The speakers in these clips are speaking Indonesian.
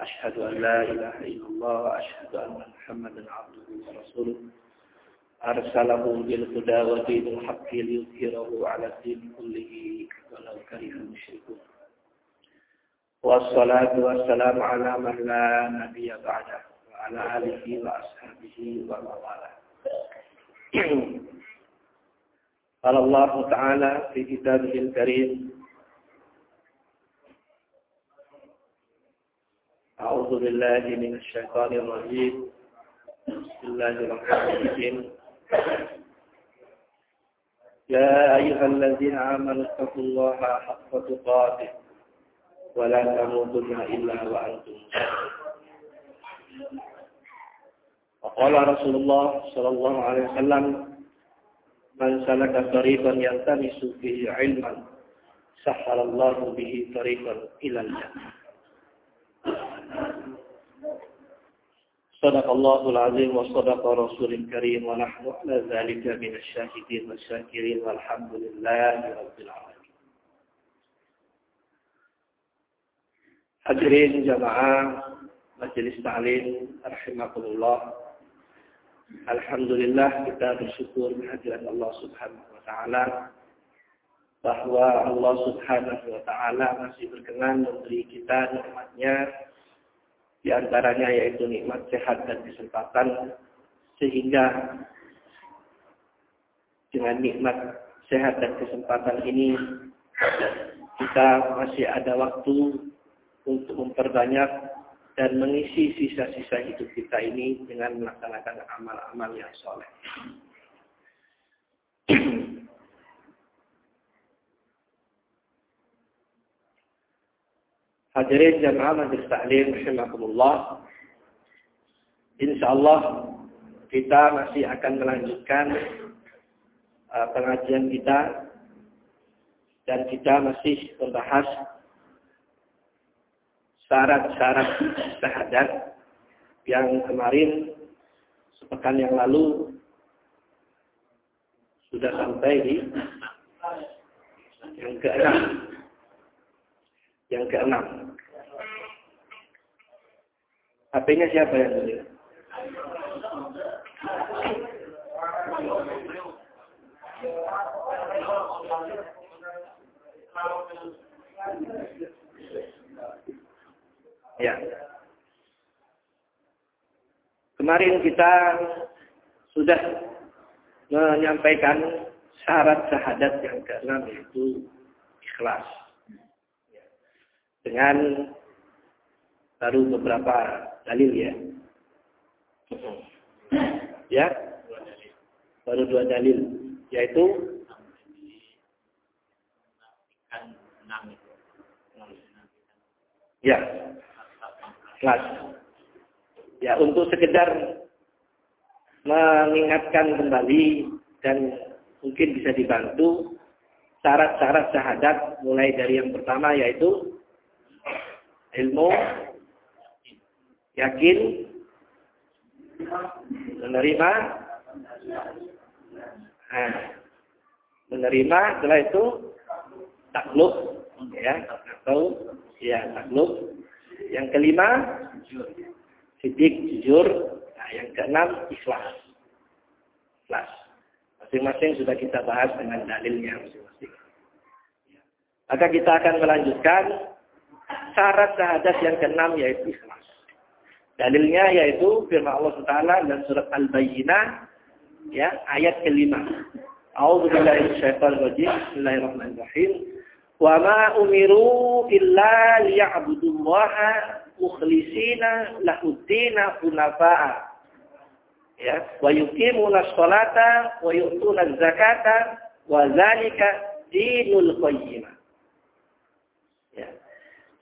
أشهد أن لا إله إلا الله وأشهد أن محمدا عبده ورسوله. أرسله بالهدى ودين الحق ليظهره على الدين كله ولو كره المشركون. والصلاة والسلام على من لا نبي بعده وعلى آله وأصحابه ومن والاه قال الله تعالى في كتابه الكريم أعوذ بالله من الشيطان الرجيم. بسم الله الرحمن الرحيم. يا أيها الذين آمنوا اتقوا الله حق تقاته ولا تموتن إلا وأنتم وقال رسول الله صلى الله عليه وسلم من سلك طريقا يلتمس فيه علما سحر الله به طريقا إلى الجنة. صدق الله العظيم وصدق رسول الكريم ونحن على ذلك من الشاهدين والشاكرين والحمد لله رب العالمين. حجرين جماعة مجلس تعليم رحمكم الله. الحمد لله كتاب bersyukur من أجل الله سبحانه وتعالى bahwa Allah Subhanahu wa taala masih berkenan memberi kita nikmatnya di antaranya yaitu nikmat sehat dan kesempatan sehingga dengan nikmat sehat dan kesempatan ini kita masih ada waktu untuk memperbanyak dan mengisi sisa-sisa hidup kita ini dengan melaksanakan amal-amal yang soleh. Hadirin jamaah majlis taklim rahimakumullah. Insyaallah kita masih akan melanjutkan uh, pengajian kita dan kita masih membahas syarat-syarat syahadat yang kemarin sepekan yang lalu sudah sampai di yang keenam yang keenam. HP-nya siapa yang beli? Ya. Kemarin kita sudah menyampaikan syarat syahadat yang keenam yaitu ikhlas dengan baru beberapa dalil ya. Ya, baru dua dalil, yaitu ya, kelas. Ya, untuk sekedar mengingatkan kembali dan mungkin bisa dibantu syarat-syarat syahadat mulai dari yang pertama yaitu ilmu, yakin, menerima, nah, menerima setelah itu takluk, ya atau ya takluk. Yang kelima, sidik jujur. Nah, yang keenam ikhlas. Ikhlas. Masing-masing sudah kita bahas dengan dalilnya masing-masing. Maka kita akan melanjutkan syarat syahadat yang keenam yaitu ikhlas. Dalilnya yaitu firman Allah Taala dan surat Al-Bayyinah ya ayat kelima. A'udzu billahi minasyaitonir rajim. Bismillahirrahmanirrahim. Wa ma umiru illa liya'budullaha mukhlisina lahuddina hunafa'a. Ya, wa yuqimuna sholata wa yu'tuna zakata wa zalika dinul qayyimah.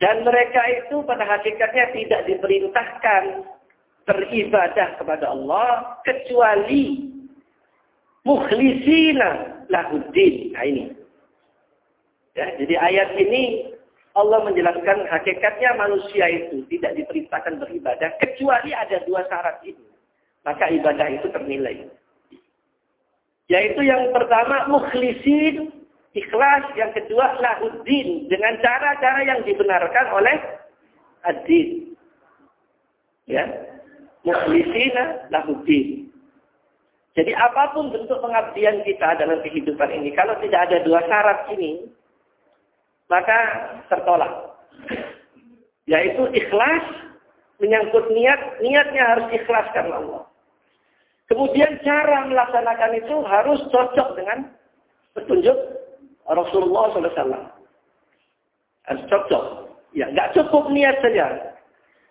Dan mereka itu pada hakikatnya tidak diperintahkan beribadah kepada Allah kecuali mukhlisina lahuddin. Nah ini. Ya, jadi ayat ini Allah menjelaskan hakikatnya manusia itu tidak diperintahkan beribadah kecuali ada dua syarat ini. Maka ibadah itu ternilai. Yaitu yang pertama mukhlisin, ikhlas. Yang kedua lahuddin. Dengan cara-cara yang dibenarkan oleh ad-din. Ya. Mukhlisina lahuddin. Jadi apa pun bentuk pengabdian kita dalam kehidupan ini, kalau tidak ada dua syarat ini, maka tertolak. Yaitu ikhlas, menyangkut niat, niatnya harus ikhlas karena Allah. Kemudian cara melaksanakan itu harus cocok dengan petunjuk Rasulullah SAW. Harus cocok. Ya, nggak cukup niat saja.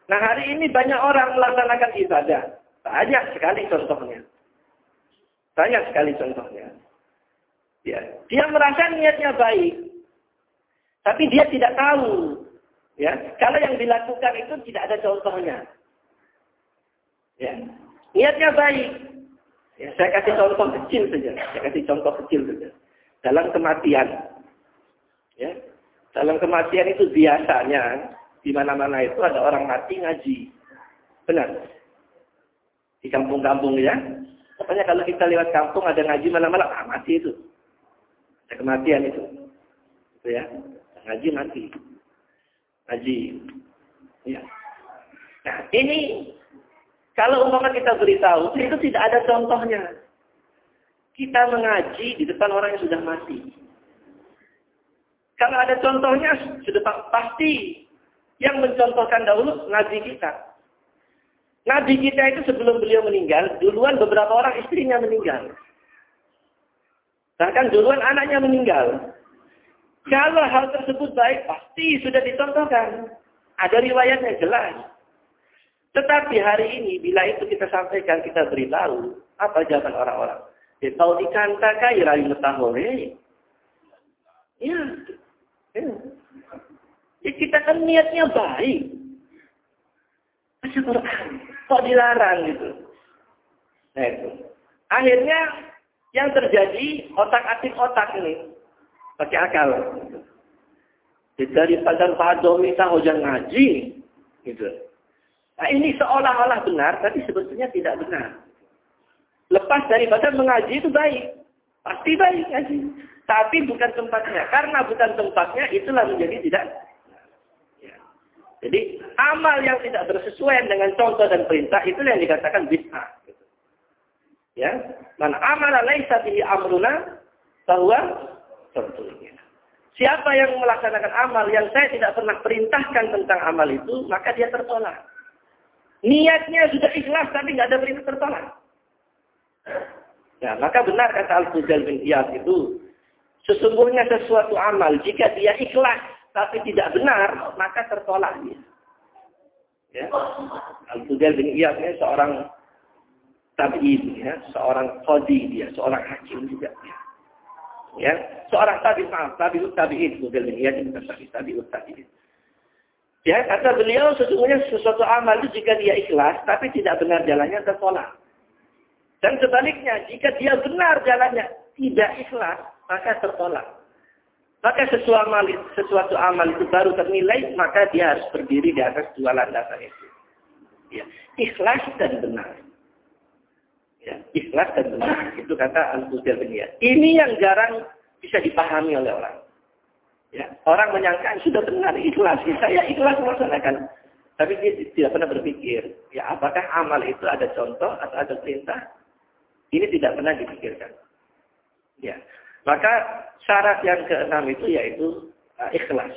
Nah hari ini banyak orang melaksanakan ibadah. Banyak sekali contohnya. Banyak sekali contohnya. Ya, dia merasa niatnya baik, tapi dia tidak tahu. Ya, kalau yang dilakukan itu tidak ada contohnya. Ya, niatnya baik. Ya, saya kasih contoh kecil saja. Saya kasih contoh kecil saja. Dalam kematian, ya, dalam kematian itu biasanya di mana-mana itu ada orang mati ngaji. Benar. Di kampung-kampung ya, Pokoknya kalau kita lewat kampung ada ngaji malam-malam, ah, mati itu. Ada kematian itu. Itu ya. Ngaji mati. Ngaji. Ya. Nah, ini kalau umpama kita beritahu, itu tidak ada contohnya. Kita mengaji di depan orang yang sudah mati. Kalau ada contohnya, sudah pasti yang mencontohkan dahulu ngaji kita. Nabi kita itu sebelum beliau meninggal, duluan beberapa orang istrinya meninggal. Bahkan duluan anaknya meninggal. Kalau hal tersebut baik, pasti sudah dicontohkan. Ada riwayatnya jelas. Tetapi hari ini, bila itu kita sampaikan, kita beritahu, apa jawaban orang-orang? Ya, tahu dikanta kaya rayu metahore. Ya. ya. Ya kita kan niatnya baik. Baca Quran kok dilarang gitu. Nah itu. Akhirnya yang terjadi otak-atik otak ini pakai akal. Daripada Pak minta hujan ngaji, gitu. Nah ini seolah-olah benar, tapi sebetulnya tidak benar. Lepas daripada mengaji itu baik, pasti baik ngaji. Tapi bukan tempatnya. Karena bukan tempatnya, itulah menjadi tidak jadi amal yang tidak bersesuaian dengan contoh dan perintah itu yang dikatakan bid'ah. Ya, man amala laisa bihi amruna bahwa tentunya. Siapa yang melaksanakan amal yang saya tidak pernah perintahkan tentang amal itu, maka dia tertolak. Niatnya sudah ikhlas tapi nggak ada perintah tertolak. Ya, maka benar kata Al-Fuzal bin Iyad itu, sesungguhnya sesuatu amal jika dia ikhlas tapi tidak benar, maka tertolak dia. Ya. Al-Fudel bin Iyad ini seorang tabi'in, ya. seorang kodi dia, seorang hakim juga. Ya. ya. Seorang tabi, maaf, tabi'ut tabi'in. Fudel bin Iyad ini bukan tabi, tabi'ut tabi'in. Ya, kata beliau sesungguhnya sesuatu amal itu jika dia ikhlas, tapi tidak benar jalannya tertolak. Dan sebaliknya, jika dia benar jalannya, tidak ikhlas, maka tertolak. Maka sesuatu amal, sesuatu amal itu baru ternilai, maka dia harus berdiri di atas dua landasan itu. Ya. Ikhlas dan benar. Ya. Ikhlas dan benar. Itu kata Al-Fudel bin Ini yang jarang bisa dipahami oleh orang. Ya. Orang menyangka sudah benar ikhlas. Ya, saya ikhlas melaksanakan. Tapi dia tidak pernah berpikir, ya apakah amal itu ada contoh atau ada perintah? Ini tidak pernah dipikirkan. Ya. Maka syarat yang keenam itu yaitu uh, ikhlas.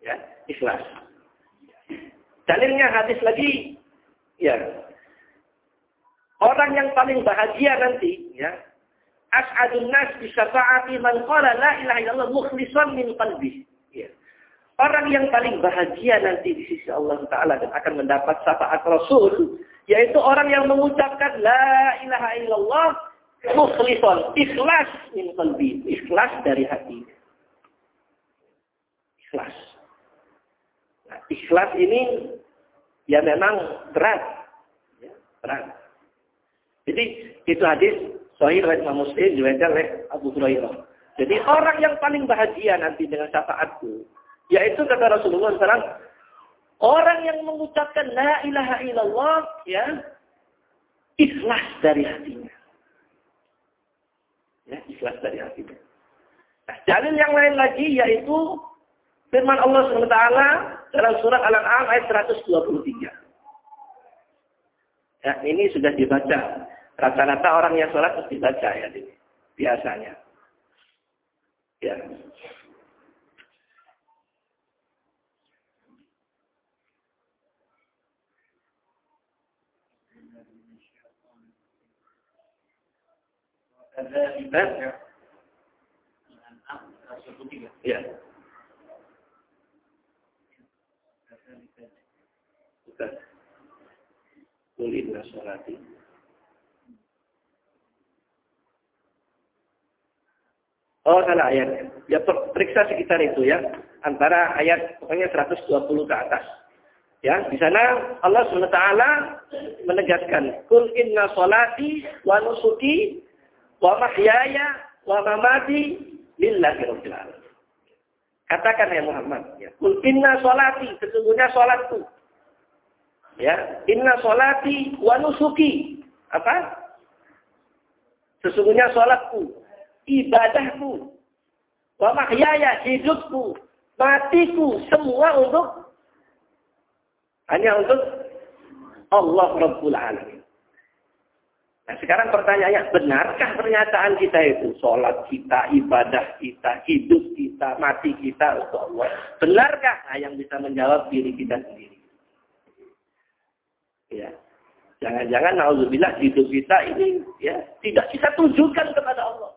Ya, ikhlas. Dalilnya hadis lagi, ya. Orang yang paling bahagia nanti, ya. As'adun nas bisyafa'ati man qala la ilaha illallah mukhlishan min qalbi. Ya. Orang yang paling bahagia nanti di sisi Allah Ta'ala dan akan mendapat syafaat Rasul, yaitu orang yang mengucapkan la ilaha illallah Mukhlison, ikhlas min qalbi, ikhlas dari hati. Ikhlas. Nah, ikhlas ini ya memang berat. perang. Jadi itu hadis Sahih oleh Imam Muslim juga oleh Abu Hurairah. Jadi orang yang paling bahagia nanti dengan syafaatku, yaitu kata Rasulullah SAW, orang yang mengucapkan La ilaha illallah, ya, ikhlas dari hatinya. Ya, ikhlas dari hatinya. Nah, dalil yang lain lagi yaitu firman Allah SWT dalam surat Al-An'am ayat 123. Ya, ini sudah dibaca. Rata-rata orang yang sholat mesti baca ya ini. Biasanya. Ya. Ya. Bukan. Kulin nasolati. Oh, salah ayat. Ya periksa sekitar itu ya. Antara ayat pokoknya 120 ke atas. Ya, di sana Allah SWT menegaskan, "Kul inna solati wa nusuki wa mahyaya wa mamati lillahi rabbil alamin." Katakan ya Muhammad, ya. "Kul inna solati, sesungguhnya salatku Ya, inna solati wa nusuki. Apa? Sesungguhnya sholatku, ibadahku, wa mahyaya, hidupku, matiku, semua untuk hanya untuk Allah Rabbul Alamin. Nah sekarang pertanyaannya, benarkah pernyataan kita itu? Sholat kita, ibadah kita, hidup kita, mati kita untuk Allah. Benarkah? Nah, yang bisa menjawab diri kita sendiri. Ya. Jangan-jangan naudzubillah hidup kita ini ya tidak kita tujukan kepada Allah.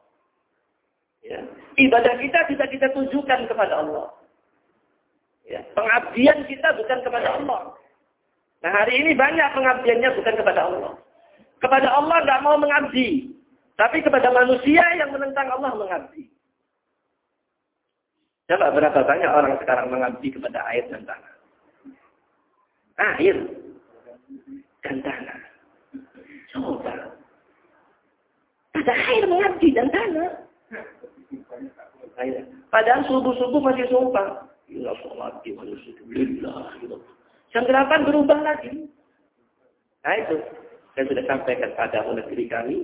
Ya. Ibadah kita tidak kita tujukan kepada Allah. Ya. Pengabdian kita bukan kepada Allah. Nah hari ini banyak pengabdiannya bukan kepada Allah. Kepada Allah tidak mau mengabdi. Tapi kepada manusia yang menentang Allah mengabdi. Coba berapa banyak orang sekarang mengabdi kepada air dan tanah. Air dan tanah. Coba. Ada air mengabdi dan tanah. Padahal subuh-subuh masih sumpah. Ya sholat di Lillah. Jam 8 berubah lagi. Nah itu. Saya sudah sampaikan pada negeri kami.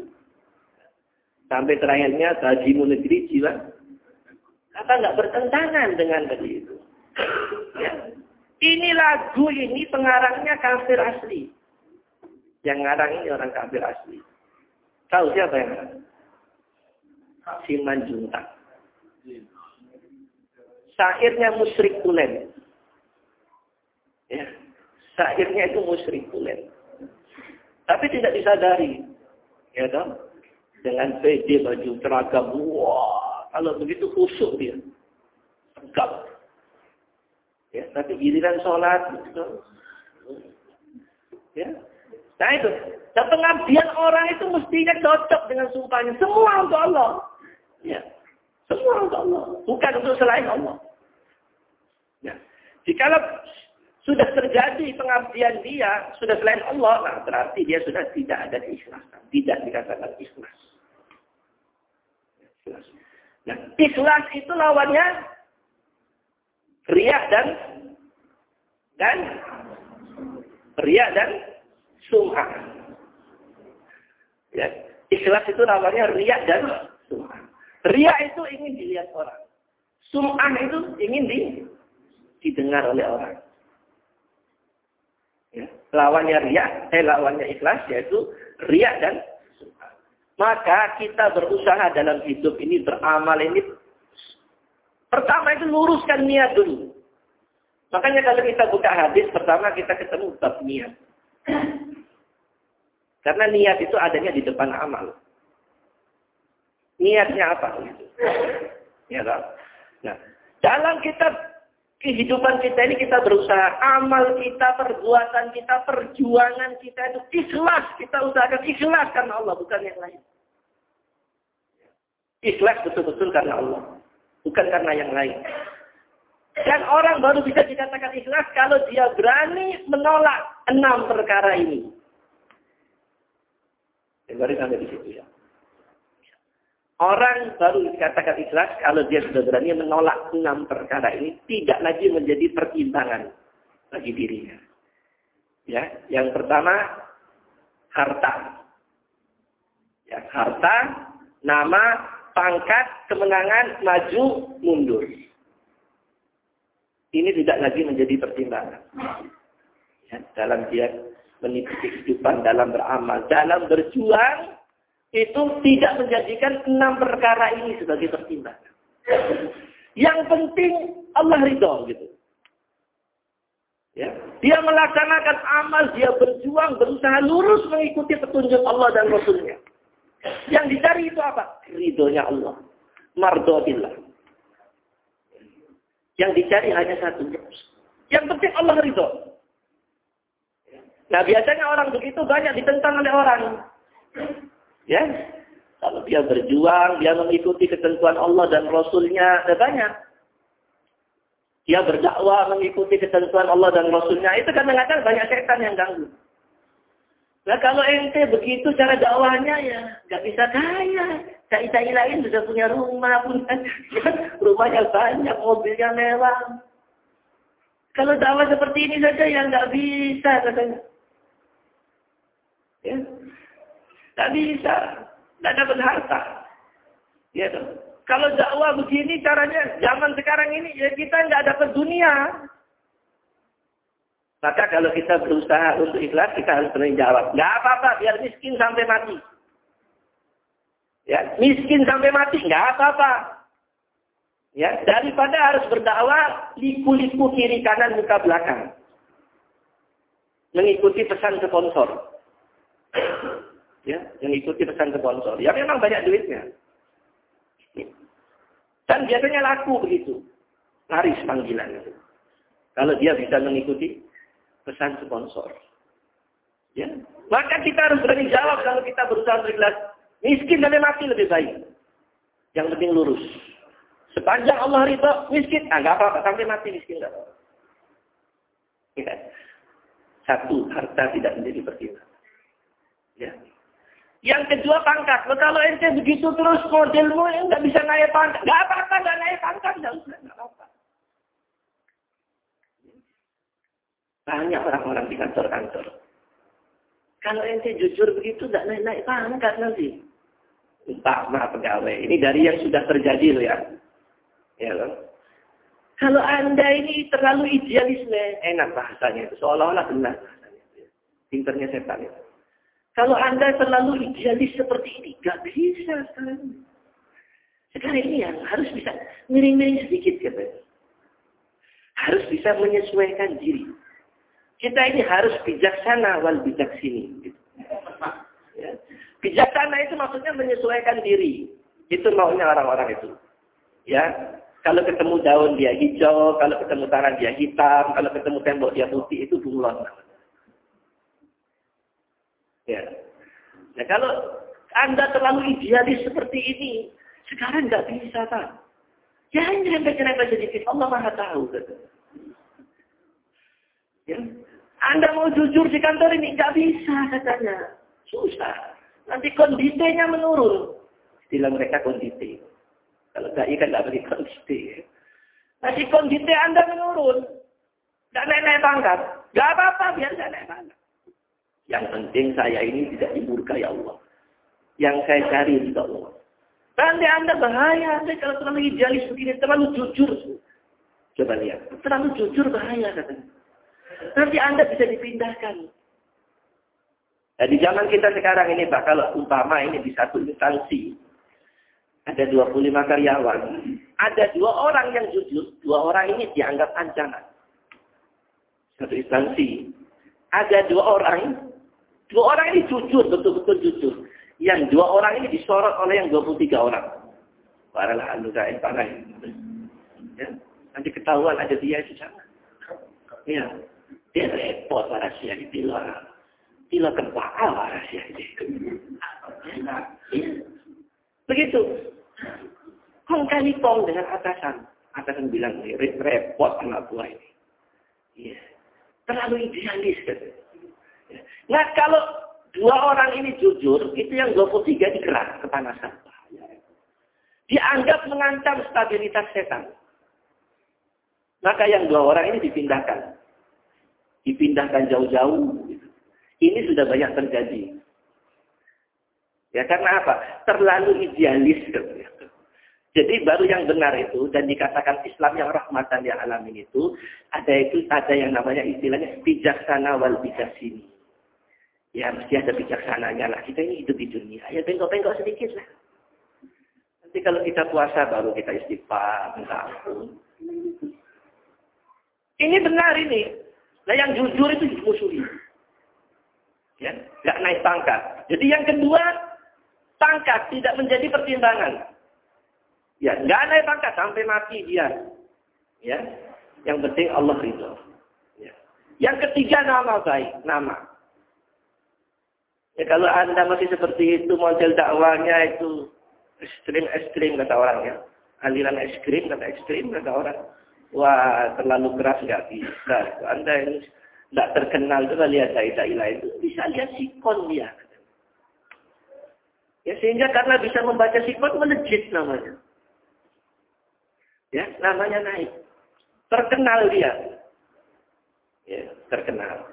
Sampai terakhirnya tajimu negeri jiwa. Apa nggak bertentangan dengan tadi itu. Ya. Ini lagu ini pengarangnya kafir asli. Yang ngarang ini orang kafir asli. Tahu siapa yang ngarang? Siman Junta. Syairnya musyrik tulen. Ya. Syairnya itu musyrik tulen. Tapi tidak disadari. Ya kan? Dengan PD, baju seragam. Wah, kalau begitu khusyuk dia. Tegap. Ya, tapi giliran sholat. Gitu. Ya, Nah itu. Dan pengabdian orang itu mestinya cocok dengan sumpahnya. Semua untuk Allah. Ya. Semua untuk Allah. Bukan untuk selain Allah. Ya. Jika sudah terjadi pengabdian dia, sudah selain Allah, nah berarti dia sudah tidak ada keikhlasan. Tidak dikatakan ikhlas. Ikhlas. Nah, ikhlas itu lawannya riak dan dan riak dan sum'ah. Ya. Ikhlas itu namanya riak dan sum'ah. Riak itu ingin dilihat orang. Sum'ah itu ingin di, didengar oleh orang. Ya. Lawannya riak, eh lawannya ikhlas yaitu riak dan. Maka kita berusaha dalam hidup ini beramal ini pertama itu luruskan niat dulu. Makanya kalau kita buka hadis pertama kita ketemu bab niat. Karena niat itu adanya di depan amal. Niatnya apa? Ya kan? Nah, dalam kita kehidupan kita ini kita berusaha amal kita, perbuatan kita, perjuangan kita itu ikhlas. Kita usahakan ikhlas karena Allah, bukan yang lain. Ikhlas betul-betul karena Allah, bukan karena yang lain. Dan orang baru bisa dikatakan ikhlas kalau dia berani menolak enam perkara ini. Baru sampai di situ. Orang baru dikatakan ikhlas kalau dia sudah berani menolak enam perkara ini tidak lagi menjadi pertimbangan bagi dirinya. Ya, yang pertama harta. Ya, harta, nama, pangkat, kemenangan, maju, mundur. Ini tidak lagi menjadi pertimbangan. Ya, dalam dia menipu kehidupan, dalam beramal, dalam berjuang, itu tidak menjadikan enam perkara ini sebagai pertimbangan. Yang penting Allah ridho gitu. Ya. Dia melaksanakan amal, dia berjuang, berusaha lurus mengikuti petunjuk Allah dan Rasulnya. Yang dicari itu apa? Ridhonya Allah. Mardotillah. Yang dicari hanya satu. Yang penting Allah ridho. Nah biasanya orang begitu banyak ditentang oleh orang. Ya, kalau dia berjuang, dia mengikuti ketentuan Allah dan Rasulnya, ada banyak. Dia berdakwah mengikuti ketentuan Allah dan Rasulnya, itu kadang-kadang banyak setan yang ganggu. Nah kalau ente begitu cara dakwahnya ya nggak bisa kaya. Cai-cai lain sudah punya rumah, punya rumahnya banyak, mobilnya mewah. Kalau dakwah seperti ini saja ya nggak bisa katanya. Ya, tidak bisa. Tidak dapat harta. Ya, Kalau dakwah begini caranya, zaman sekarang ini, ya kita nggak dapat dunia. Maka kalau kita berusaha untuk ikhlas, kita harus berani jawab. Nggak apa-apa, biar miskin sampai mati. Ya, miskin sampai mati, nggak apa-apa. Ya, daripada harus berdakwah liku-liku kiri kanan muka belakang. Mengikuti pesan sponsor ya, yang ikuti pesan sponsor. Ya memang banyak duitnya. Dan biasanya laku begitu. Laris panggilan. Kalau dia bisa mengikuti pesan sponsor. Ya. Maka kita harus berani jawab kalau kita berusaha berikhlas. Miskin dan mati lebih baik. Yang penting lurus. Sepanjang Allah ridho, miskin. Ah, nggak apa-apa. Sampai mati miskin. Nggak apa-apa. Ya. Satu, harta tidak menjadi pertimbangan. Ya. Yang kedua pangkat. Kalau ente begitu terus modelmu nggak bisa naik pangkat. Nggak apa-apa, nggak naik pangkat. Nggak usah, nggak apa-apa. Banyak orang-orang di kantor-kantor. Kalau ente jujur begitu, nggak naik-naik pangkat nanti. Umpama pegawai. Ini dari yang sudah terjadi loh ya. Ya loh. Kalau anda ini terlalu idealisme, enak bahasanya. Seolah-olah benar bahasanya. Pinternya setan itu. Kalau Anda terlalu idealis seperti ini, gak bisa sekarang. Sekarang ini yang harus bisa miring-miring sedikit gitu. Harus bisa menyesuaikan diri. Kita ini harus bijaksana wal bijaksini. Ya. Bijaksana itu maksudnya menyesuaikan diri. Itu maunya orang-orang itu. Ya, kalau ketemu daun dia hijau, kalau ketemu tangan dia hitam, kalau ketemu tembok dia putih, itu bunglon. Ya. Nah, kalau Anda terlalu idealis seperti ini, sekarang nggak bisa, Pak. Ya, nyerempet-nyerempet sedikit. Allah Maha tahu. Ya. Anda mau jujur di kantor ini, nggak bisa katanya. Susah. Nanti kondisinya menurun. Istilah mereka kondisi. Kalau nggak kan nggak beri kondisi. Nanti kondisi Anda menurun. Nggak naik-naik pangkat. Nggak apa-apa, biar saya naik pangkat. Yang penting saya ini tidak dimurkai Allah. Yang saya cari itu Allah. Nanti Anda bahaya. Anda kalau terlalu idealis begini, terlalu jujur. Coba lihat. Terlalu jujur bahaya katanya. Nanti Anda bisa dipindahkan. Nah, di zaman kita sekarang ini Pak, kalau umpama ini di satu instansi, ada 25 karyawan, ada dua orang yang jujur, dua orang ini dianggap ancaman. Satu instansi, ada dua orang Dua orang ini jujur, betul-betul jujur. Yang dua orang ini disorot oleh yang 23 orang. Paralah anduka panai. Ya. Nanti ketahuan ada dia di sana. Ya. Dia repot rahasia di pilar. Pilar kepala rahasia ini. Ya. Begitu. Kong kali tong dengan atasan. Atasan bilang, repot anak buah ini. Iya. Terlalu idealis. Gitu. Nah kalau dua orang ini jujur, itu yang 23 digerak kepanasan. Dianggap mengancam stabilitas setan. Maka yang dua orang ini dipindahkan. Dipindahkan jauh-jauh. Ini sudah banyak terjadi. Ya karena apa? Terlalu idealis. Jadi baru yang benar itu dan dikatakan Islam yang rahmatan ya alamin itu ada itu ada yang namanya istilahnya bijaksana wal bijaksini. Ya mesti ada bijaksananya lah. Kita ini hidup di dunia. Ya bengkok-bengkok sedikit lah. Nanti kalau kita puasa baru kita istighfar, minta. Ini benar ini. Nah yang jujur itu dimusuhi. Ya, nggak naik pangkat. Jadi yang kedua, pangkat tidak menjadi pertimbangan. Ya, nggak naik pangkat sampai mati dia. Ya, yang penting Allah ridho. Ya. Yang ketiga nama baik, nama. Ya kalau Anda masih seperti itu, model dakwanya itu ekstrim-ekstrim kata orang ya. Aliran ekstrim kata ekstrim kata orang. Wah terlalu keras nggak bisa. Anda ini tidak terkenal itu lihat dai-dai itu bisa lihat sikon dia. Ya sehingga karena bisa membaca sikon melejit namanya. Ya namanya naik. Terkenal dia. Ya terkenal.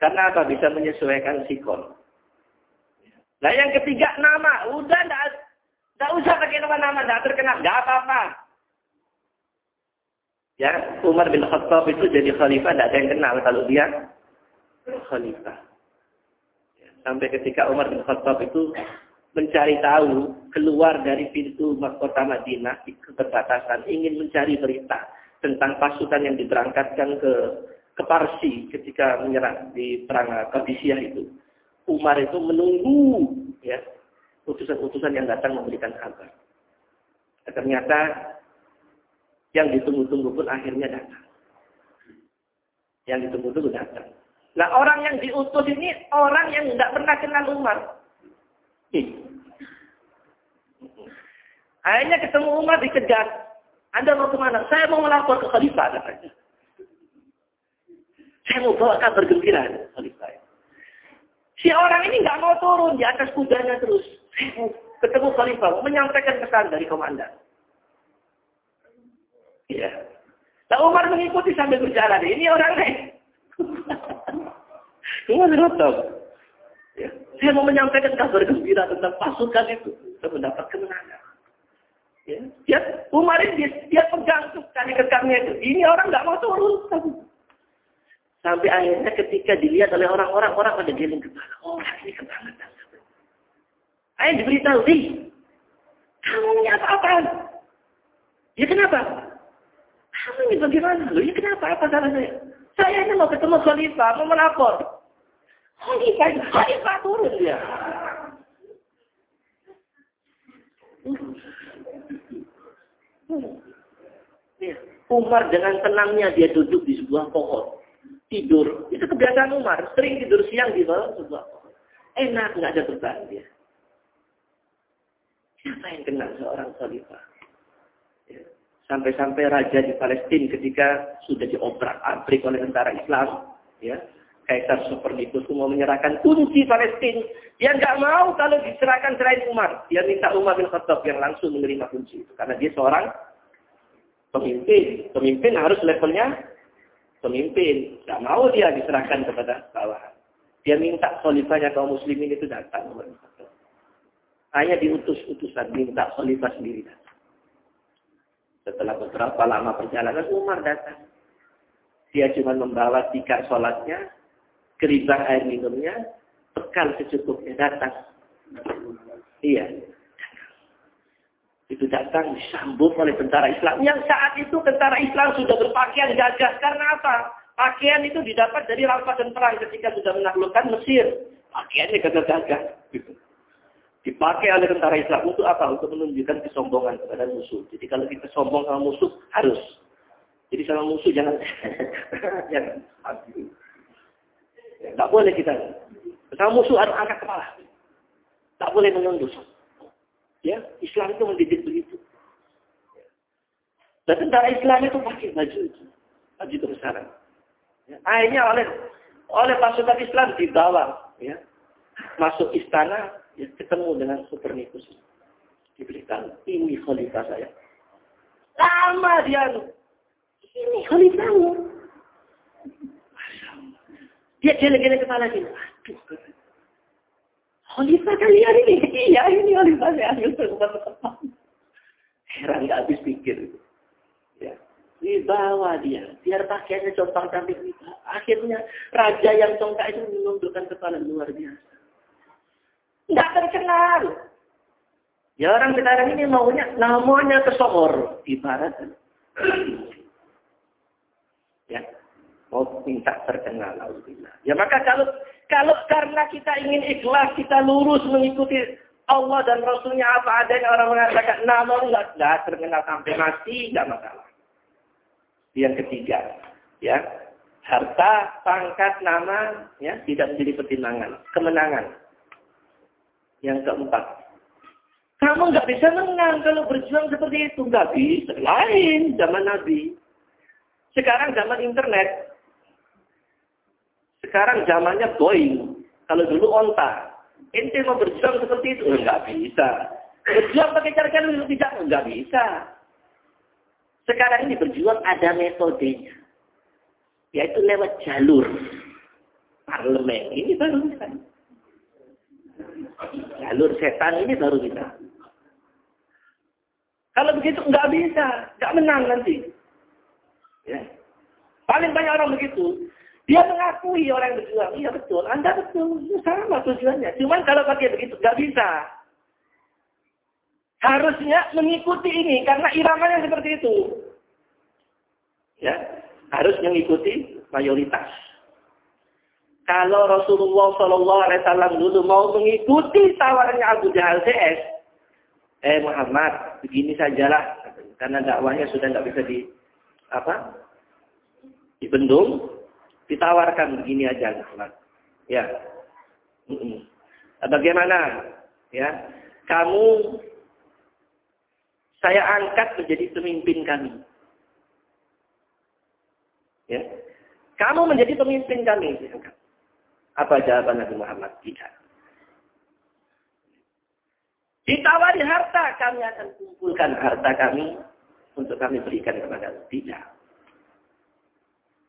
Karena apa? Bisa menyesuaikan sikon. Nah yang ketiga nama, udah enggak enggak usah pakai nama-nama, enggak terkenal, enggak apa-apa. Ya, Umar bin Khattab itu jadi khalifah enggak ada yang kenal kalau dia khalifah. Ya, sampai ketika Umar bin Khattab itu mencari tahu keluar dari pintu mahkota Madinah di perbatasan ingin mencari berita tentang pasukan yang diberangkatkan ke ke Parsi ketika menyerang di perang Qadisiyah itu. Umar itu menunggu ya utusan-utusan yang datang memberikan kabar. Ternyata yang ditunggu-tunggu pun akhirnya datang. Yang ditunggu-tunggu datang. Nah orang yang diutus ini orang yang tidak pernah kenal Umar. Nih. Akhirnya ketemu Umar dikejar. Anda mau ke mana? Saya mau melapor ke Khalifah. Saya mau bawa kabar gembira. Si orang ini nggak mau turun di atas kudanya terus. Ketemu Khalifah, menyampaikan pesan dari komandan. Iya. Nah Umar mengikuti sambil berjalan. Ini orang lain. Umar berotot. Ya. Dia mau menyampaikan kabar gembira tentang pasukan itu. Untuk mendapat kemenangan. Ya. Dia, Umar ini dia, dia pegang tuh kali kekamnya itu. Ini orang nggak mau turun. Sampai akhirnya ketika dilihat oleh orang-orang, orang pada geleng kepala. Oh, ini kebangetan. Ayo diberitahu, Ih, kamu ini apa-apaan? Ya kenapa? Kamu ini bagaimana? Loh, ya kenapa? Apa salah saya? Saya ini mau ketemu khalifah, mau melapor. Khalifah, khalifah turun dia. Umar dengan tenangnya dia duduk di sebuah pohon tidur. Itu kebiasaan Umar. Sering tidur siang di bawah sebuah pohon. Enak, nggak ada beban dia. Siapa yang kenal seorang khalifah? Ya. Sampai-sampai raja di Palestina ketika sudah diobrak-abrik oleh tentara Islam, ya, Kaisar Copernicus mau menyerahkan kunci Palestina. Dia nggak mau kalau diserahkan selain Umar. Dia minta Umar bin Khattab yang langsung menerima kunci itu. Karena dia seorang pemimpin. Pemimpin harus levelnya pemimpin. Tidak mau dia diserahkan kepada bawahan. Dia minta khalifahnya kaum muslimin itu datang. Hanya diutus utusan minta khalifah sendiri datang. Setelah beberapa lama perjalanan Umar datang. Dia cuma membawa tikar sholatnya, keribah air minumnya, bekal secukupnya datang. Iya itu datang disambut oleh tentara Islam. Yang saat itu tentara Islam sudah berpakaian gagah. Karena apa? Pakaian itu didapat dari rampasan perang ketika sudah menaklukkan Mesir. Pakaiannya gagah-gagah. Gitu. Dipakai oleh tentara Islam untuk apa? Untuk menunjukkan kesombongan kepada musuh. Jadi kalau kita sombong sama musuh, harus. Jadi sama musuh jangan. jangan. Tidak boleh kita. Sama musuh harus angkat kepala. Tak boleh menunduk. Ya, Islam itu mendidik begitu. Dan tentara Islam itu pakai baju itu. Baju. Ya, akhirnya oleh oleh pasukan Islam dibawa. Ya. masuk istana, ya ketemu dengan Kopernikus. Diberikan, ini khalifah saya. Lama dia, ini khalifahmu. Dia geleng-geleng kepala gini. Aduh, khalifah kalian ini. Iya, ini khalifah saya. Heran nggak habis pikir. Ya. Dibawa dia. Biar pakaiannya compang cantik. Akhirnya raja yang congkak itu menundukkan kepala luar biasa. Nggak terkenal. Ya orang sekarang ini maunya namanya kesohor. Ibarat. Ya mau minta terkenal Ya maka kalau kalau karena kita ingin ikhlas, kita lurus mengikuti Allah dan Rasulnya apa adanya orang mengatakan nama enggak, enggak terkenal sampai mati enggak masalah. Yang ketiga, ya harta, pangkat, nama, ya tidak menjadi pertimbangan, kemenangan. Yang keempat, kamu nggak bisa menang kalau berjuang seperti itu, nggak bisa. Lain zaman Nabi. Sekarang zaman internet, sekarang zamannya Boeing. Kalau dulu onta. Ente mau berjuang seperti itu? Enggak bisa. Berjuang pakai cara-cara yang tidak? Enggak bisa. Sekarang ini berjuang ada metodenya. Yaitu lewat jalur parlemen. Ini baru bisa. Jalur setan ini baru bisa. Kalau begitu enggak bisa. Enggak menang nanti. Ya. Paling banyak orang begitu. Dia mengakui orang yang berjuang. Iya betul, Anda betul. Itu sama tujuannya. Cuman kalau pakai begitu, nggak bisa. Harusnya mengikuti ini, karena iramanya seperti itu. Ya, harus mengikuti mayoritas. Kalau Rasulullah Shallallahu Alaihi Wasallam dulu mau mengikuti tawarannya Abu Jahal CS, eh Muhammad, begini sajalah, karena dakwahnya sudah nggak bisa di apa dibendung, Ditawarkan begini aja, Ahmad. Ya. Nah, bagaimana? Ya. Kamu saya angkat menjadi pemimpin kami. Ya. Kamu menjadi pemimpin kami. Apa jawaban Nabi Muhammad? Tidak. Ditawari harta, kami akan kumpulkan harta kami untuk kami berikan kepada Tidak.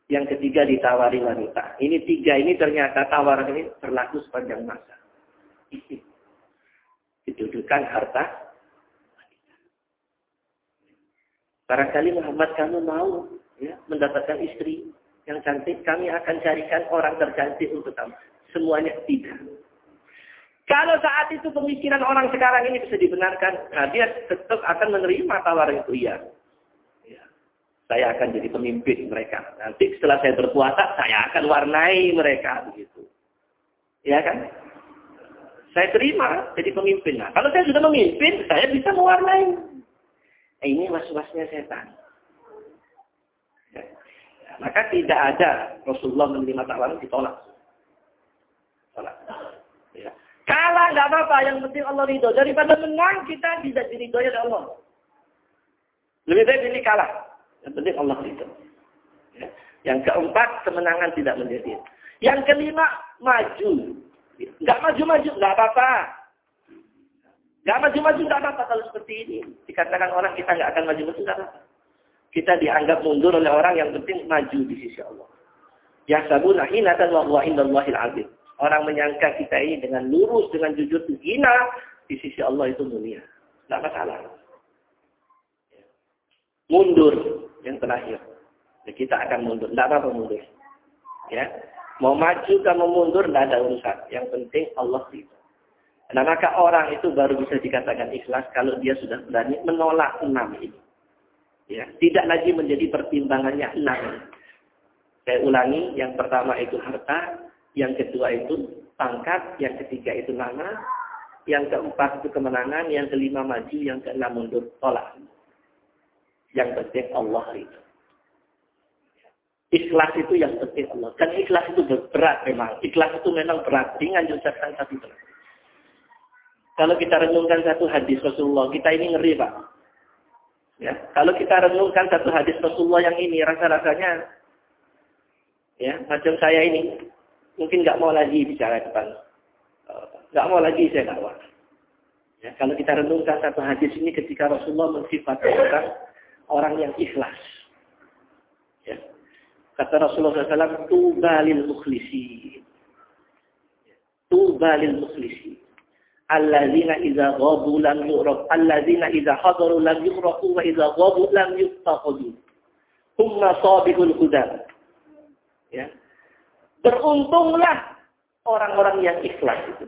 Yang ketiga ditawari wanita. Ini tiga ini ternyata tawaran ini berlaku sepanjang masa. Didudukan harta Barangkali Muhammad kamu mau ya, mendapatkan istri yang cantik, kami akan carikan orang tercantik untuk kamu. Semuanya tidak. Kalau saat itu pemikiran orang sekarang ini bisa dibenarkan, nah dia tetap akan menerima tawaran itu. Iya. Saya akan jadi pemimpin mereka. Nanti setelah saya berpuasa, saya akan warnai mereka begitu. Ya kan? Saya terima jadi pemimpin. Nah, kalau saya sudah memimpin, saya bisa mewarnai. Eh, ini was-wasnya setan. Ya. Maka tidak ada Rasulullah menerima tawaran ditolak. Tolak. Ya. Kalah nggak apa-apa, yang penting Allah ridho. Daripada menang, kita tidak diridhoi oleh Allah. Lebih baik ini kalah. Yang penting Allah itu. Ya. Yang keempat, kemenangan tidak menjadi. Yang kelima, maju. Enggak maju-maju, enggak apa-apa. Enggak maju-maju, enggak apa-apa kalau seperti ini. Dikatakan orang kita enggak akan maju-maju, enggak apa-apa. Kita dianggap mundur oleh orang yang penting maju di sisi Allah. Ya sabuna hinatan wa huwa indallahil azim. Orang menyangka kita ini dengan lurus, dengan jujur, hina di sisi Allah itu mulia. Tidak masalah. Mundur yang terakhir. Kita akan mundur. Tidak apa-apa mundur. Ya. Mau maju kamu mundur, tidak ada urusan. Yang penting Allah itu. Nah, maka orang itu baru bisa dikatakan ikhlas kalau dia sudah berani menolak enam ini. Ya, tidak lagi menjadi pertimbangannya enam. Saya ulangi, yang pertama itu harta, yang kedua itu pangkat, yang ketiga itu nama, yang keempat itu kemenangan, yang kelima maju, yang keenam mundur, tolak. Yang penting Allah itu. Ikhlas itu yang penting Allah. Dan ikhlas itu berat memang. Ikhlas itu memang berat. Ringan diucapkan tapi berat. Kalau kita renungkan satu hadis Rasulullah, kita ini ngeri Pak. Ya, kalau kita renungkan satu hadis Rasulullah yang ini, rasa-rasanya, ya, macam saya ini, mungkin nggak mau lagi bicara depan uh, nggak mau lagi saya dakwah. Ya, kalau kita renungkan satu hadis ini ketika Rasulullah mensifatkan orang, orang yang ikhlas. Ya. Kata Rasulullah SAW, tuba lil mukhlisi. Tuba lil mukhlisi. Alladzina idza ghabu lam yu'raf. Alladzina idza hadaru lam yu'rafu wa idza ghabu lam yuftaqadu. Humma sabihul huda. Ya. Beruntunglah orang-orang yang ikhlas itu.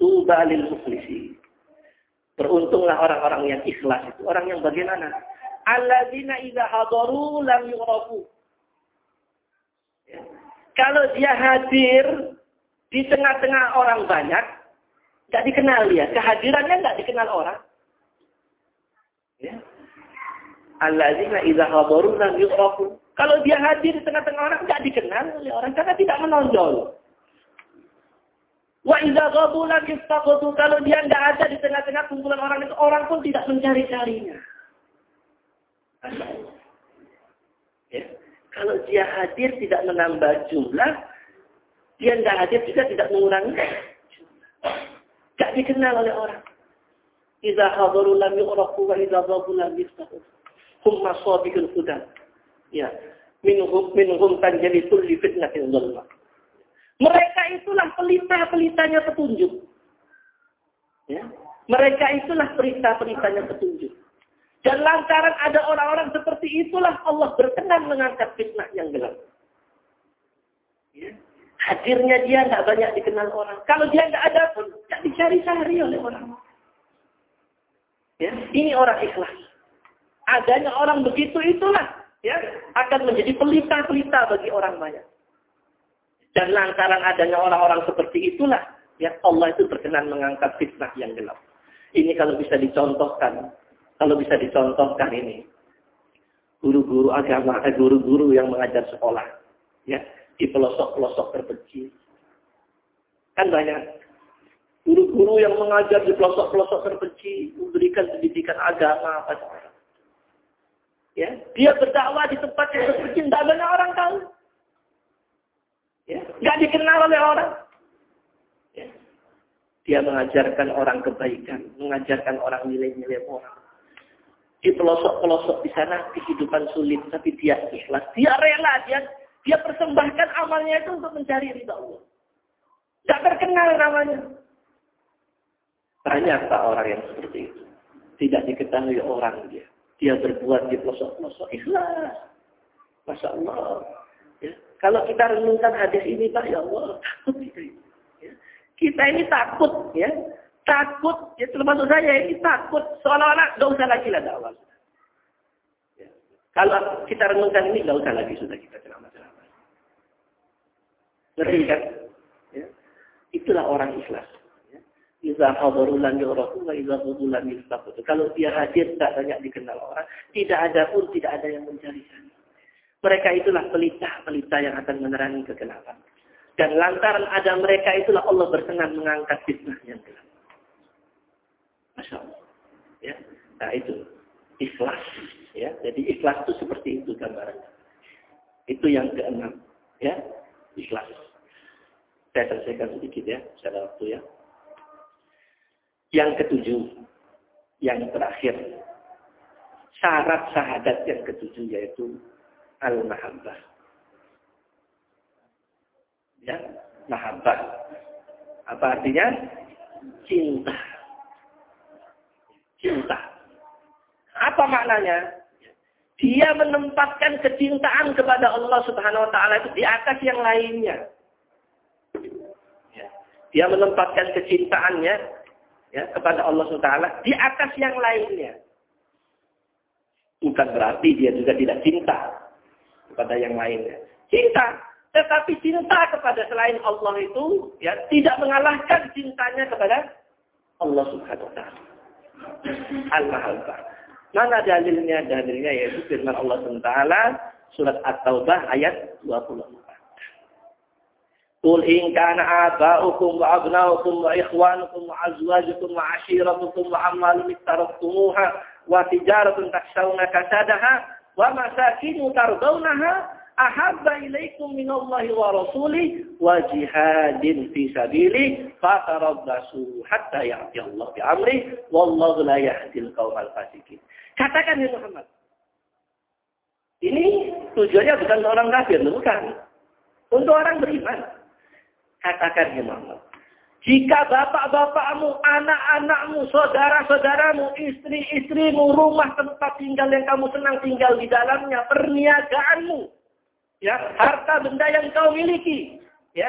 Tuba lil muflisi. Beruntunglah orang-orang yang ikhlas itu. Orang yang bagaimana? Alladzina idza hadaru lam yughrafu. Ya. Kalau dia hadir di tengah-tengah orang banyak, nggak dikenal dia. Kehadirannya nggak dikenal orang. Ya. Alladzina idza hadaru lam yughrafu. Kalau dia hadir di tengah-tengah orang, nggak dikenal oleh orang karena tidak menonjol. Wa idza ghabu lam yastaqdu kalau dia tidak ada di tengah-tengah kumpulan orang itu orang pun tidak mencari-carinya. Ya. Kalau dia hadir tidak menambah jumlah, dia tidak hadir juga tidak mengurangi jumlah. Tidak dikenal oleh orang. Idza hadaru lam yu'rafu wa idza ghabu lam yastaqdu. Hum masabihul huda. Ya. Minhum minhum tanjalitul li fitnatin dhulma. Mereka itulah pelita-pelitanya petunjuk. Ya. Mereka itulah pelita-pelitanya petunjuk. Dan lantaran ada orang-orang seperti itulah Allah berkenan mengangkat fitnah yang gelap. Ya. Hadirnya dia tidak banyak dikenal orang. Kalau dia tidak ada pun, tidak dicari-cari oleh orang. Ya. Ini orang ikhlas. Adanya orang begitu itulah ya akan menjadi pelita-pelita bagi orang banyak. Dan lantaran adanya orang-orang seperti itulah, ya Allah itu berkenan mengangkat fitnah yang gelap. Ini kalau bisa dicontohkan, kalau bisa dicontohkan ini, guru-guru agama, eh, guru-guru yang mengajar sekolah, ya di pelosok-pelosok terpencil. Kan banyak guru-guru yang mengajar di pelosok-pelosok terpencil, memberikan pendidikan agama pada orang. Ya, dia berdakwah di tempat yang terpencil, tidak banyak orang tahu. Ya, dikenal oleh orang. Ya. Dia mengajarkan orang kebaikan, mengajarkan orang nilai-nilai moral. Di pelosok-pelosok di sana kehidupan sulit, tapi dia ikhlas. Dia rela, dia dia persembahkan amalnya itu untuk mencari ridha Allah. Tidak terkenal namanya. Banyak tak orang yang seperti itu. Tidak diketahui orang dia. Dia berbuat di pelosok-pelosok ikhlas. Masya Allah. Ya. Kalau kita renungkan hadis ini, Pak, ya Allah, takut kita ini. Ya. Kita ini takut, ya. Takut, ya termasuk saya ini takut. Seolah-olah gak usah lagi lah dakwah. Ya. Kalau kita renungkan ini, gak usah lagi sudah kita ceramah-ceramah. Ngerti kan? Ya. Itulah orang ikhlas. Ya. Iza hadaru lam yu'rafu wa iza lam Kalau dia hadir tak banyak dikenal orang, tidak ada pun tidak ada yang mencari-cari. Mereka itulah pelita-pelita yang akan menerangi kegelapan. Dan lantaran ada mereka itulah Allah berkenan mengangkat fitnah yang gelap. Masya Allah. Ya. Nah itu. Ikhlas. Ya. Jadi ikhlas itu seperti itu gambarannya. Itu yang keenam. Ya. Ikhlas. Saya selesaikan sedikit ya. Secara waktu ya. Yang ketujuh. Yang terakhir. Syarat syahadat yang ketujuh yaitu al-mahabbah. Ya, mahabbah. Apa artinya? Cinta. Cinta. Apa maknanya? Dia menempatkan kecintaan kepada Allah Subhanahu wa taala itu di atas yang lainnya. Ya. Dia menempatkan kecintaannya ya kepada Allah Subhanahu wa taala di atas yang lainnya. Bukan berarti dia juga tidak cinta kepada yang lainnya. Cinta, tetapi cinta kepada selain Allah itu ya tidak mengalahkan cintanya kepada Allah Subhanahu wa taala. Al-mahabbah. Mana dalilnya? Dalilnya yaitu firman Allah SWT surat At-Taubah ayat 24. Qul in kana aba'ukum wa abna'ukum wa ikhwanukum wa azwajukum wa ashiratukum wa amwalun iktaraftumuha wa tijaratun takshawna kasadaha wa masakinu tardawnaha ahabba ilaikum minallahi wa rasuli wa jihadin fi sabili fatarabbasu hatta ya'ti Allah bi amri wallahu la yahdil qaumal fasikin. Katakan ya Muhammad. Ini tujuannya bukan orang kafir, bukan. Untuk orang beriman. Katakan ya Muhammad. Jika bapak-bapakmu, anak-anakmu, saudara-saudaramu, istri-istrimu, rumah tempat tinggal yang kamu senang tinggal di dalamnya, perniagaanmu, ya harta benda yang kau miliki ya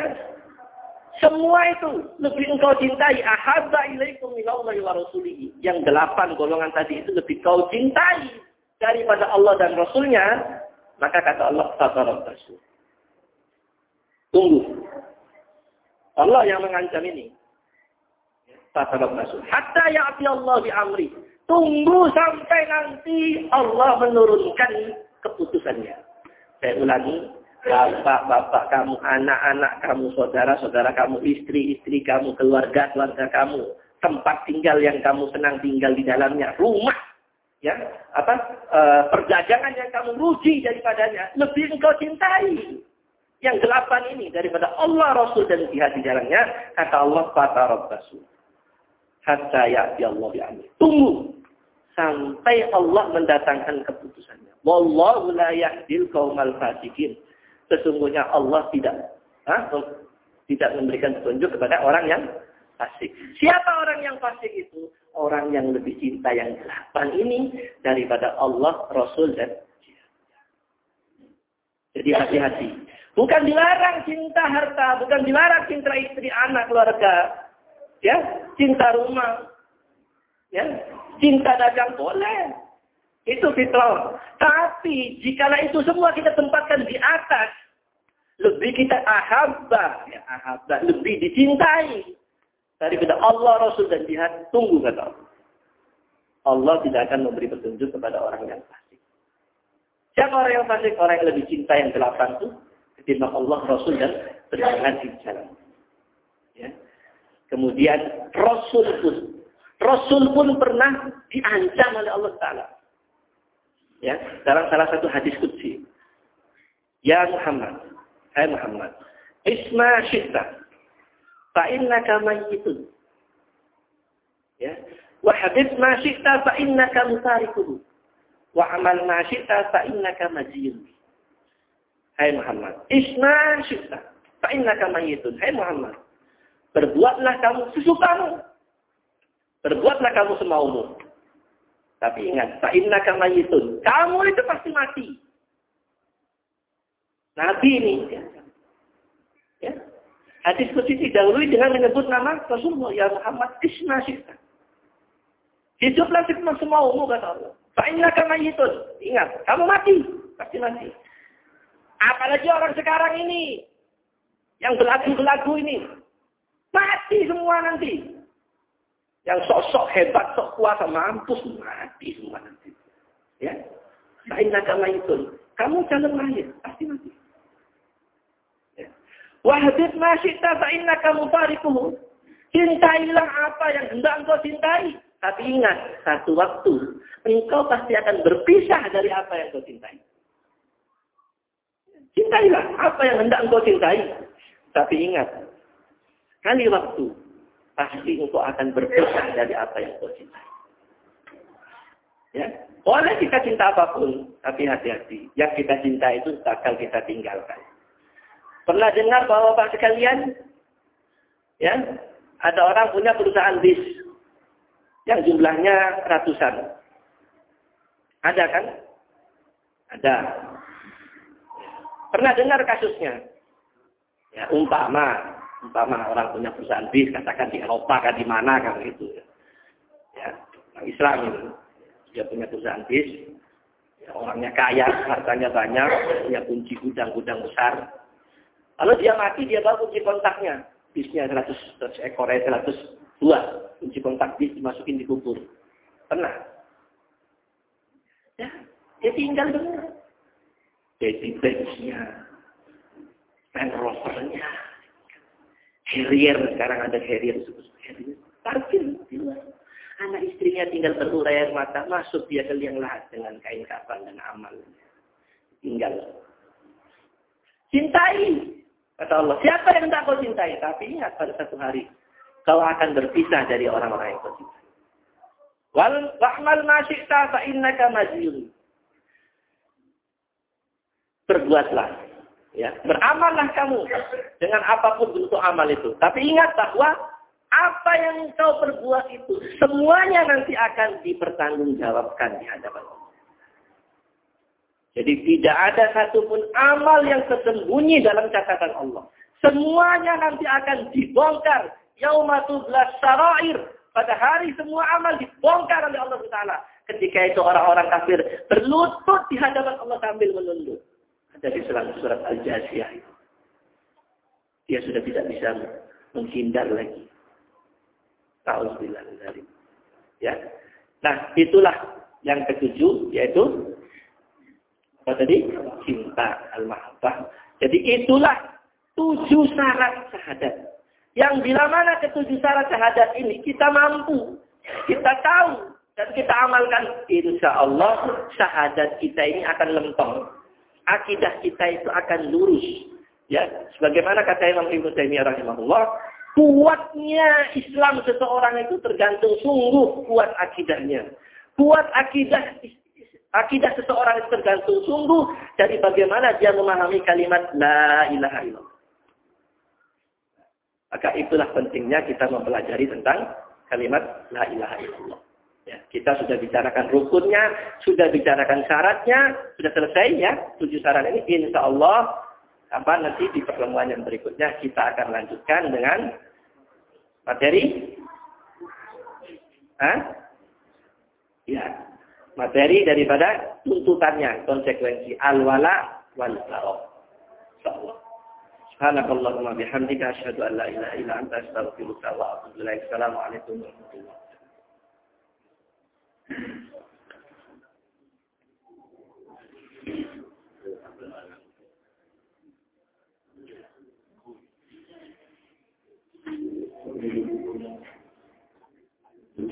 semua itu lebih engkau cintai. Ahabba ilaikum minallahi wa rasulihi. Yang delapan golongan tadi itu lebih kau cintai daripada Allah dan Rasulnya maka kata Allah tatarabbasu tunggu Allah yang mengancam ini. Tatarabbasu hatta ya'ti Allah bi amri. Tunggu sampai nanti Allah menurunkan keputusannya. Saya ulangi, bapak-bapak kamu, anak-anak kamu, saudara-saudara kamu, istri-istri kamu, keluarga-keluarga kamu, tempat tinggal yang kamu senang tinggal di dalamnya, rumah, ya, apa, e, perdagangan yang kamu rugi daripadanya, lebih engkau cintai. Yang delapan ini daripada Allah Rasul dan jihad di jalannya, kata Allah fatarabbasu. Hatta ya'ti Allah bi'amri. Tunggu sampai Allah mendatangkan keputusannya. Wallahu la yahdil qaumal fasikin. Sesungguhnya Allah tidak ha, tidak memberikan petunjuk kepada orang yang fasik. Siapa orang yang fasik itu? Orang yang lebih cinta yang delapan ini daripada Allah, Rasul, dan Jadi hati-hati. Bukan dilarang cinta harta, bukan dilarang cinta istri, anak, keluarga. Ya, cinta rumah. Ya, cinta dagang boleh. Itu fitrah. Tapi jikalau itu semua kita tempatkan di atas, lebih kita ahabba, ya ahabba, lebih dicintai daripada Allah, Rasul dan jihad, tunggu kata Allah. Allah tidak akan memberi petunjuk kepada orang yang fasik. Siapa orang yang fasik? Orang yang lebih cinta yang delapan itu ketimbang Allah, Rasul dan berjalan di jalan. Ya. Kemudian Rasul pun Rasul pun pernah diancam oleh Allah Taala. Ya, dalam salah satu hadis kudsi. Ya Muhammad, hai Muhammad, isma syitta, fa innaka mayyitun. Ya, wa habib ma syitta fa innaka mutarikuhu. Wa amal ma syitta fa innaka majiyun. Hai Muhammad, isma syitta, fa innaka mayyitun. Hai Muhammad, berbuatlah kamu sesukamu. Berbuatlah kamu semaumu. Tapi ingat, fa'innaka mayitun. Kamu itu pasti mati. Nabi ini. Ya. Hadis kudsi didahului dengan menyebut nama Rasulullah. Ya Muhammad isma syifta. Hiduplah semua umum kata Allah. Fa'innaka mayitun. Ingat, kamu mati. Pasti mati. Apalagi orang sekarang ini. Yang belagu-belagu ini. Mati semua nanti. Yang sok-sok hebat, sok kuasa, mampus, mati semua nanti. Ya. Fa'inna kama itu. Kamu jangan lahir, pasti mati. Ya. Wahdid kamu tarikuhu. Cintailah apa yang hendak engkau cintai. Tapi ingat, satu waktu engkau pasti akan berpisah dari apa yang engkau cintai. Cintailah apa yang hendak engkau cintai. Tapi ingat, kali waktu pasti engkau akan berpisah dari apa yang kau cintai. Ya. Boleh kita cinta apa pun, tapi hati-hati. Yang kita cinta itu bakal kita tinggalkan. Pernah dengar bahwa Pak sekalian, ya, ada orang punya perusahaan bis yang jumlahnya ratusan. Ada kan? Ada. Pernah dengar kasusnya? Ya, umpama umpama orang punya perusahaan bis, katakan di Eropa kan di mana kan itu ya. ya Islam itu. Dia punya perusahaan bis, ya, orangnya kaya, hartanya banyak, punya kunci gudang-gudang besar. Lalu dia mati, dia bawa kunci kontaknya. Bisnya 100, 100 ekor, 102. Eh, kunci kontak bis dimasukin di kubur. Pernah. Ya, dia tinggal benar. Jadi bisnya, Land Rovernya, Harrier, sekarang ada Harrier. Parkir di luar. Anak istrinya tinggal berurai air mata, masuk dia ke liang lahat dengan kain kafan dan amal. Tinggal. Cintai. Kata Allah, siapa yang tak kau cintai? Tapi ingat pada satu hari, kau akan berpisah dari orang-orang yang kau cintai. Wal wa'mal ma syi'ta fa. Berbuatlah. Ya, beramallah kamu dengan apa pun bentuk amal itu. Tapi ingat bahwa apa yang kau perbuat itu semuanya nanti akan dipertanggungjawabkan di hadapan Allah. Jadi tidak ada satupun amal yang tersembunyi dalam catatan Allah. Semuanya nanti akan dibongkar. Yaumatublas sarair. Pada hari semua amal dibongkar oleh Allah Taala. Ketika itu orang-orang kafir berlutut di hadapan Allah sambil menunduk. Ada di dalam surat Al-Jasiyah itu. Dia sudah tidak bisa menghindar lagi. Ta'udzubillah dari. Ya. Nah, itulah yang ketujuh yaitu apa tadi? Cinta al-mahabbah. Jadi itulah tujuh syarat syahadat. Yang bila mana ketujuh syarat syahadat ini kita mampu, kita tahu, dan kita amalkan, insya Allah syahadat kita ini akan lempeng. Akidah kita itu akan lurus. Ya, sebagaimana kata Imam Ibnu Taimiyah rahimahullah, kuatnya Islam seseorang itu tergantung sungguh kuat akidahnya. Kuat akidah akidah seseorang itu tergantung sungguh dari bagaimana dia memahami kalimat la ilaha illallah. Maka itulah pentingnya kita mempelajari tentang kalimat la ilaha illallah. Ya, kita sudah bicarakan rukunnya, sudah bicarakan syaratnya, sudah selesai ya. Tujuh syarat ini insya Allah apa nanti di pertemuan yang berikutnya kita akan lanjutkan dengan materi Hah? Ya, materi daripada tuntutannya, konsekuensi al-wala wal bara. Insyaallah. Subhanakallahumma bihamdika asyhadu an la ilaha illa anta astaghfiruka wa atubu ilaik. Assalamualaikum warahmatullahi